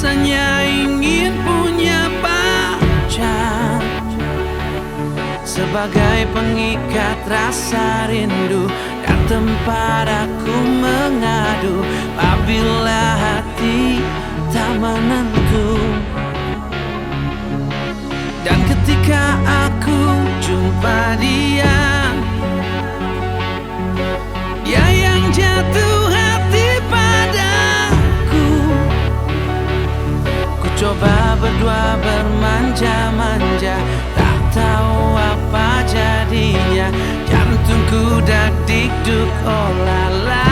rasanya ingin punya pacar Sebagai pengikat rasa rindu Dan tempat aku mengadu. Apabila hati tak menentu Dan ketika do all I like.